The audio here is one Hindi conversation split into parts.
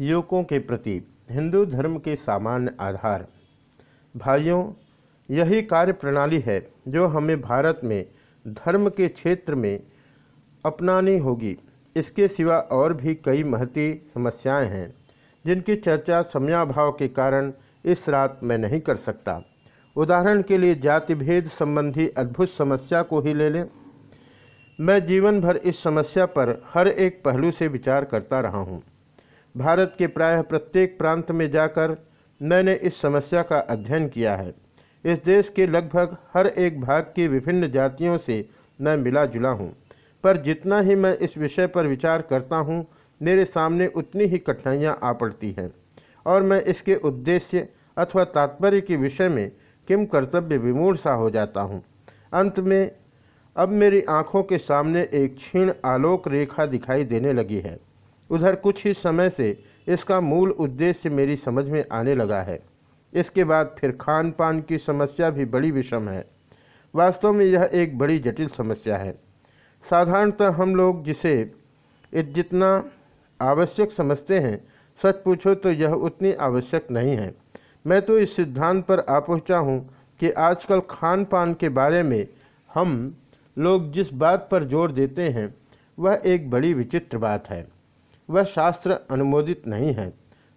युवकों के प्रति हिंदू धर्म के सामान्य आधार। भाइयों, यही कार्य प्रणाली है जो हमें भारत में धर्म के क्षेत्र में अपनानी होगी। इसके सिवा और भी कई महती समस्याएँ हैं, जिनकी चर्चा समयाभाव के कारण इस रात में नहीं कर सकता। उदाहरण के लिए जाति भेद संबंधी अद्भुत समस्या को ही ले लें। मैं जीवन भर इस समस्या पर हर एक पहलू से विचार करता रहा हूँ। भारत के प्रायः प्रत्येक प्रांत में जाकर मैंने इस समस्या का अध्ययन किया है। इस देश के लगभग हर एक भाग की विभिन्न जातियों से मैं मिला जुला हूँ। पर जितना ही मैं इस विषय पर विचार करता हूँ, मेरे सामने उतनी ही कठिनाइयाँ आ पड़ती हैं। और मैं इसके उद्देश्य अथवा तात्पर्य के विषय में किम कर्तव्य विमूढ़ सा हो जाता हूँ। अंत में, अब मेरी आँखों के सामने एक क्षीण आलोक रेखा दिखाई देने लगी है। उधर कुछ ही समय से इसका मूल उद्देश्य मेरी समझ में आने लगा है। इसके बाद फिर खान पान की समस्या भी बड़ी विषम है। वास्तव में यह एक बड़ी जटिल समस्या है। साधारणतः हम लोग जिसे जितना आवश्यक समझते हैं, सच पूछो तो यह उतनी आवश्यक नहीं है। मैं तो इस सिद्धांत पर आ पहुँचा हूँ कि आजकल खान पान के बारे में हम लोग जिस बात पर ज़ोर देते हैं, वह एक बड़ी विचित्र बात है। वह शास्त्र अनुमोदित नहीं है।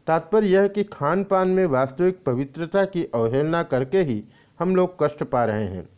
तात्पर्य यह कि खान पान में वास्तविक पवित्रता की अवहेलना करके ही हम लोग कष्ट पा रहे हैं।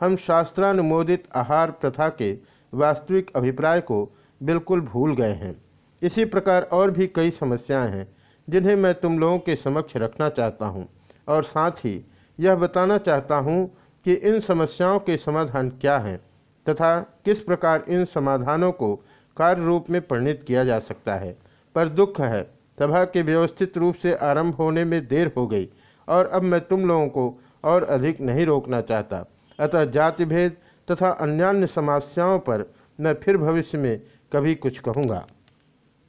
हम शास्त्रानुमोदित आहार प्रथा के वास्तविक अभिप्राय को बिल्कुल भूल गए हैं। इसी प्रकार और भी कई समस्याएँ हैं, जिन्हें मैं तुम लोगों के समक्ष रखना चाहता हूँ। और साथ ही यह बताना चाहता हूँ कि इन समस्याओं के समाधान क्या हैं, तथा किस प्रकार इन समाधानों को कार्य रूप में परिणित किया जा सकता है। पर दुख है, सभा के व्यवस्थित रूप से आरंभ होने में देर हो गई और अब मैं तुम लोगों को और अधिक नहीं रोकना चाहता। अतः जाति भेद तथा अन्यान्य समस्याओं पर मैं फिर भविष्य में कभी कुछ कहूँगा।